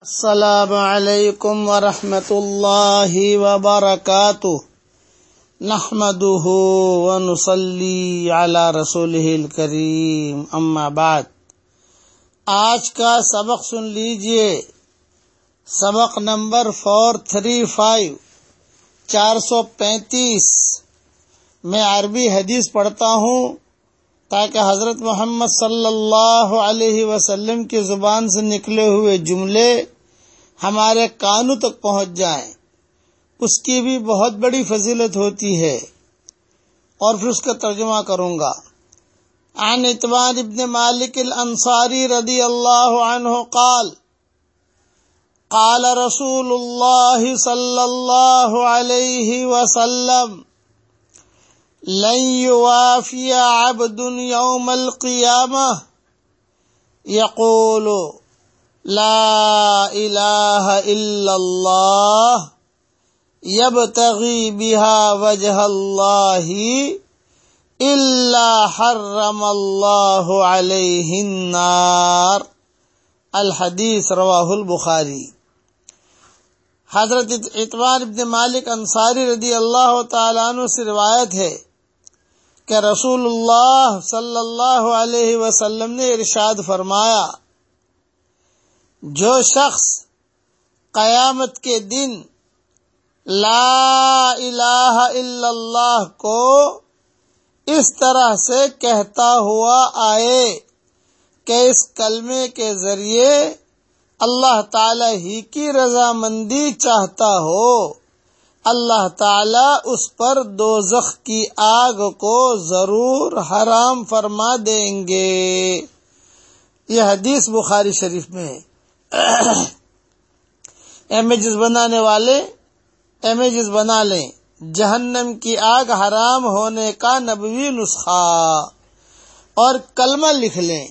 السلام علیکم ورحمۃ اللہ وبرکاتہ۔ نحمده ونصلي على رسوله الكريم اما بعد۔ آج کا سبق سن لیجیے۔ سبق نمبر فور تھری فائیو چار سو پینتیس۔ میں عربی حدیث پڑھتا ہوں۔ تاکہ حضرت محمد صلی اللہ علیہ وسلم کی زبان سے نکلے ہوئے جملے ہمارے کانوں تک پہنچ جائیں۔ اس کی بھی بہت بڑی فضیلت ہوتی ہے۔ اور پھر اس کا ترجمہ کروں گا۔ عن اتبان ابن مالک الانصاری رضی اللہ عنہ قال قال رسول اللہ صلی اللہ علیہ وسلم لن يوافي عبد يوم القيامة. يقول لا إله إلا الله. يبتغي بها وجه الله إلا حرم الله عليه النار. الحديث رواه البخاري. حضرت اطوار ابن مالک انصاری رضی اللہ تعالیٰ عنہ سے روایت ہے کہ رسول اللہ صلی اللہ علیہ وسلم نے ارشاد فرمایا، جو شخص قیامت کے دن لا الہ الا اللہ کو اس طرح سے کہتا ہوا آئے کہ اس کلمے کے ذریعے اللہ تعالی ہی کی رضامندی چاہتا ہو۔ اللہ تعالی اس پر دو کی آگ کو ضرور حرام فرما دیں گے۔ یہ حدیث بخاری شریف میں امیجز بنانے والے امیجز بنا لیں۔ جہنم کی آگ حرام ہونے کا نبوی نسخہ۔ اور کلمہ لکھ لیں۔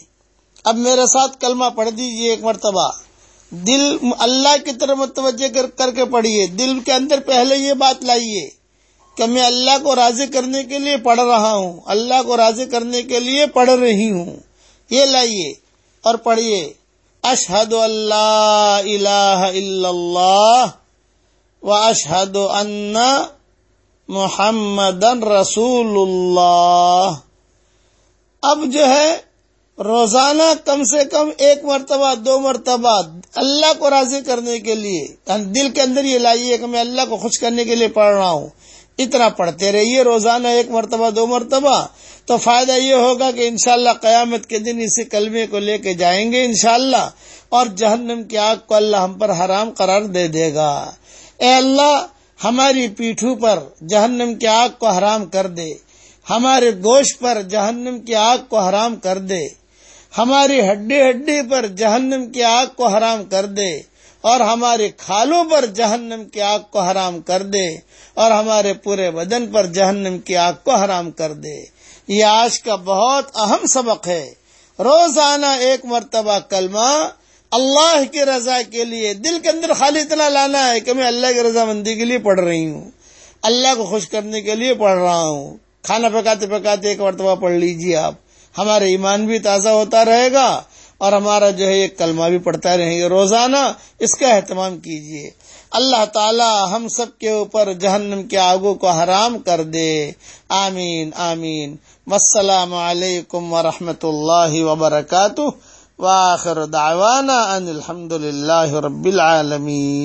اب میرے ساتھ کلمہ پڑھ دیجیے ایک مرتبہ۔ دل اللہ کی طرف متوجہ کر کر کے پڑھیے۔ دل کے اندر پہلے یہ بات لائیے کہ میں اللہ کو راضی کرنے کے لیے پڑھ رہا ہوں، اللہ کو راضی کرنے کے لیے پڑھ رہی ہوں۔ یہ لائیے اور پڑھیے۔ اشہد اللہ الہ الا اللہ و اشہد ان محمد رسول اللہ۔ اب جو ہے روزانہ کم سے کم ایک مرتبہ، دو مرتبہ اللہ کو راضی کرنے کے لیے یعنی دل کے اندر یہ لائیے کہ میں اللہ کو خوش کرنے کے لیے پڑھ رہا ہوں۔ اتنا پڑھتے رہیے روزانہ ایک مرتبہ، دو مرتبہ، تو فائدہ یہ ہوگا کہ انشاءاللہ قیامت کے دن اسی کلمے کو لے کے جائیں گے انشاءاللہ، اور جہنم کی آگ کو اللہ ہم پر حرام قرار دے دے گا۔ اے اللہ، ہماری پیٹھوں پر جہنم کی آگ کو حرام کر دے۔ ہمارے گوشت پر جہنم کی آگ کو حرام کر دے۔ ہماری ہڈی ہڈی پر جہنم کی آگ کو حرام کر دے اور ہمارے کھالوں پر جہنم کی آگ کو حرام کر دے اور ہمارے پورے بدن پر جہنم کی آگ کو حرام کر دے۔ یہ آج کا بہت اہم سبق ہے۔ روزانہ ایک مرتبہ کلمہ اللہ کی رضا کے لیے دل کے اندر خالی اتنا لانا ہے کہ میں اللہ کی رضامندی کے لیے پڑھ رہی ہوں۔ اللہ کو خوش کرنے کے لیے پڑھ رہا ہوں۔ کھانا پکاتے پکاتے ایک مرتبہ پڑھ لیجیے آپ۔ ہمارے ایمان بھی تازہ ہوتا رہے گا اور ہمارا جو ہے یہ کلمہ بھی پڑھتا رہیں گے۔ روزانہ اس کا اہتمام کیجیے اللہ تعالی ہم سب کے اوپر جہنم کے آگوں کو حرام کر دے۔ آمین آمین۔ والسلام علیکم ورحمۃ اللہ وبرکاتہ۔ واخر دعوانا ان الحمد للہ رب العالمین۔